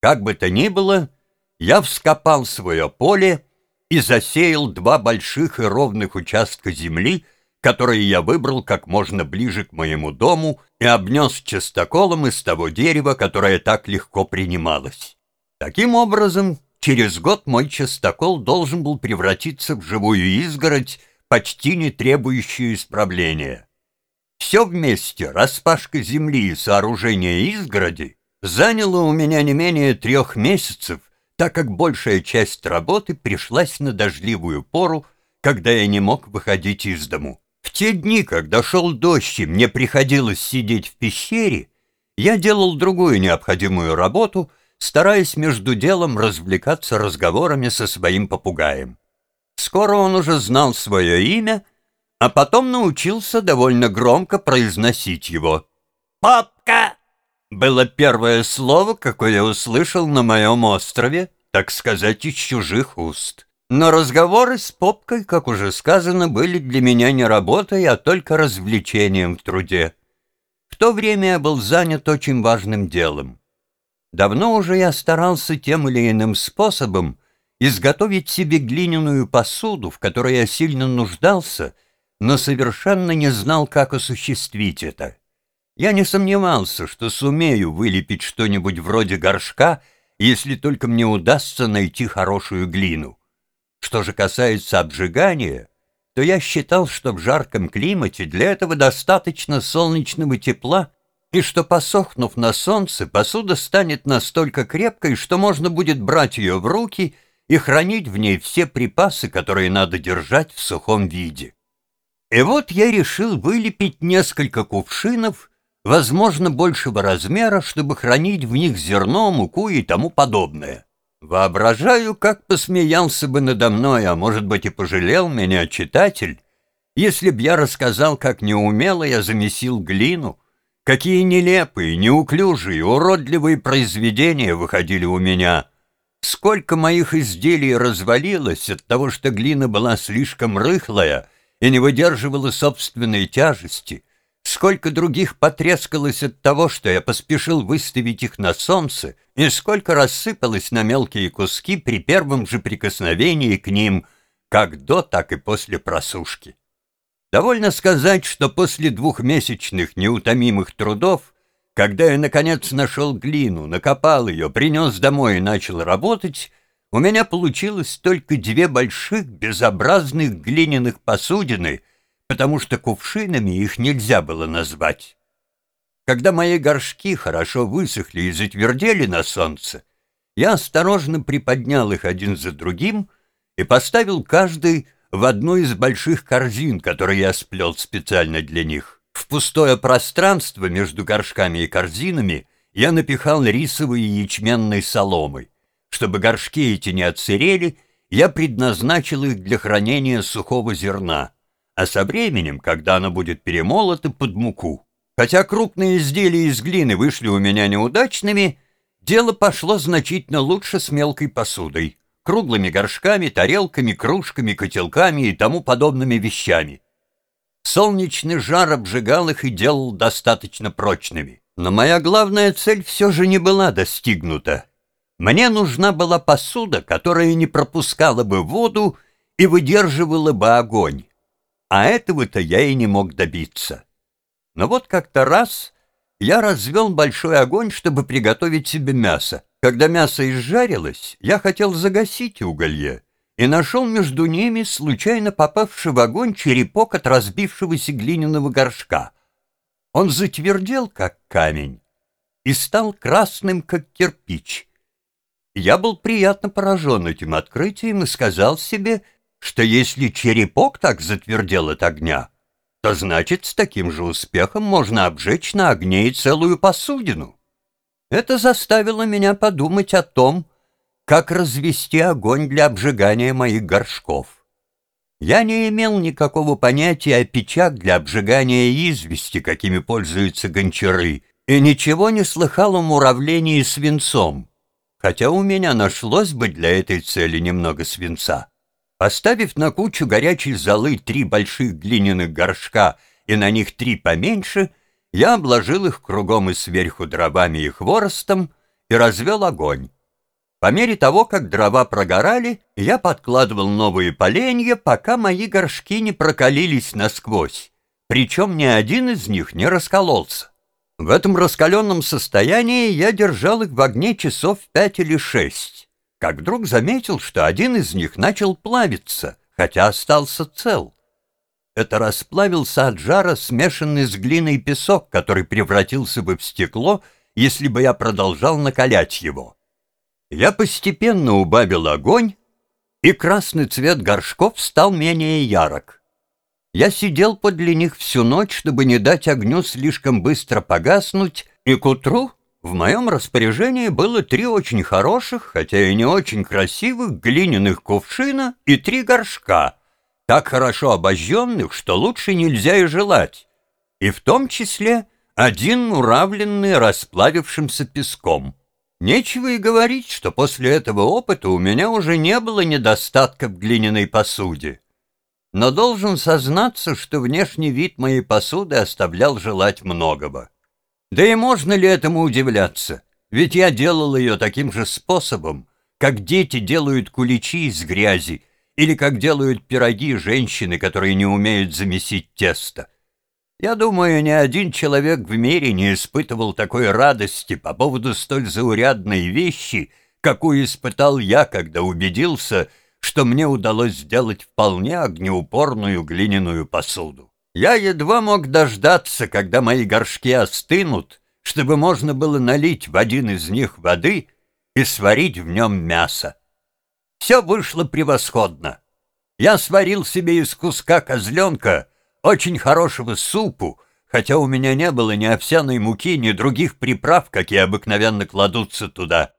Как бы то ни было, я вскопал свое поле и засеял два больших и ровных участка земли, которые я выбрал как можно ближе к моему дому и обнес частоколом из того дерева, которое так легко принималось. Таким образом, через год мой частокол должен был превратиться в живую изгородь, почти не требующую исправления. Все вместе, распашка земли и сооружение изгороди, заняло у меня не менее трех месяцев, так как большая часть работы пришлась на дождливую пору, когда я не мог выходить из дому. В те дни, когда шел дождь и мне приходилось сидеть в пещере, я делал другую необходимую работу, стараясь между делом развлекаться разговорами со своим попугаем. Скоро он уже знал свое имя, а потом научился довольно громко произносить его. «Попка!» Было первое слово, какое я услышал на моем острове, так сказать, из чужих уст. Но разговоры с Попкой, как уже сказано, были для меня не работой, а только развлечением в труде. В то время я был занят очень важным делом. Давно уже я старался тем или иным способом изготовить себе глиняную посуду, в которой я сильно нуждался, но совершенно не знал, как осуществить это. Я не сомневался, что сумею вылепить что-нибудь вроде горшка, если только мне удастся найти хорошую глину. Что же касается обжигания, то я считал, что в жарком климате для этого достаточно солнечного тепла, и что, посохнув на солнце, посуда станет настолько крепкой, что можно будет брать ее в руки и хранить в ней все припасы, которые надо держать в сухом виде. И вот я решил вылепить несколько кувшинов возможно, большего размера, чтобы хранить в них зерно, муку и тому подобное. Воображаю, как посмеялся бы надо мной, а может быть и пожалел меня читатель, если б я рассказал, как неумело я замесил глину, какие нелепые, неуклюжие, уродливые произведения выходили у меня, сколько моих изделий развалилось от того, что глина была слишком рыхлая и не выдерживала собственной тяжести, сколько других потрескалось от того, что я поспешил выставить их на солнце, и сколько рассыпалось на мелкие куски при первом же прикосновении к ним, как до, так и после просушки. Довольно сказать, что после двухмесячных неутомимых трудов, когда я, наконец, нашел глину, накопал ее, принес домой и начал работать, у меня получилось только две больших безобразных глиняных посудины — потому что кувшинами их нельзя было назвать. Когда мои горшки хорошо высохли и затвердели на солнце, я осторожно приподнял их один за другим и поставил каждый в одну из больших корзин, которые я сплел специально для них. В пустое пространство между горшками и корзинами я напихал рисовой и ячменной соломой. Чтобы горшки эти не отсырели, я предназначил их для хранения сухого зерна а со временем, когда оно будет перемолото под муку. Хотя крупные изделия из глины вышли у меня неудачными, дело пошло значительно лучше с мелкой посудой, круглыми горшками, тарелками, кружками, котелками и тому подобными вещами. Солнечный жар обжигал их и делал достаточно прочными. Но моя главная цель все же не была достигнута. Мне нужна была посуда, которая не пропускала бы воду и выдерживала бы огонь. А этого-то я и не мог добиться. Но вот как-то раз я развел большой огонь, чтобы приготовить себе мясо. Когда мясо изжарилось, я хотел загасить уголье и нашел между ними случайно попавший в огонь черепок от разбившегося глиняного горшка. Он затвердел, как камень, и стал красным, как кирпич. Я был приятно поражен этим открытием и сказал себе — что если черепок так затвердел от огня, то значит с таким же успехом можно обжечь на огне и целую посудину. Это заставило меня подумать о том, как развести огонь для обжигания моих горшков. Я не имел никакого понятия о печах для обжигания извести, какими пользуются гончары, и ничего не слыхал о муравлении свинцом, хотя у меня нашлось бы для этой цели немного свинца. Поставив на кучу горячей золы три больших глиняных горшка и на них три поменьше, я обложил их кругом и сверху дровами и хворостом и развел огонь. По мере того, как дрова прогорали, я подкладывал новые поленья, пока мои горшки не прокалились насквозь, причем ни один из них не раскололся. В этом раскаленном состоянии я держал их в огне часов пять или шесть, как вдруг заметил, что один из них начал плавиться, хотя остался цел. Это расплавился от жара смешанный с глиной песок, который превратился бы в стекло, если бы я продолжал накалять его. Я постепенно убавил огонь, и красный цвет горшков стал менее ярок. Я сидел подле них всю ночь, чтобы не дать огню слишком быстро погаснуть, и к утру в моем распоряжении было три очень хороших, хотя и не очень красивых, глиняных кувшина и три горшка, так хорошо обожженных, что лучше нельзя и желать, и в том числе один уравленный расплавившимся песком. Нечего и говорить, что после этого опыта у меня уже не было недостатка в глиняной посуде. Но должен сознаться, что внешний вид моей посуды оставлял желать многого. Да и можно ли этому удивляться? Ведь я делал ее таким же способом, как дети делают куличи из грязи, или как делают пироги женщины, которые не умеют замесить тесто. Я думаю, ни один человек в мире не испытывал такой радости по поводу столь заурядной вещи, какую испытал я, когда убедился, что мне удалось сделать вполне огнеупорную глиняную посуду. Я едва мог дождаться, когда мои горшки остынут, чтобы можно было налить в один из них воды и сварить в нем мясо. Все вышло превосходно. Я сварил себе из куска козленка очень хорошего супу, хотя у меня не было ни овсяной муки, ни других приправ, какие обыкновенно кладутся туда.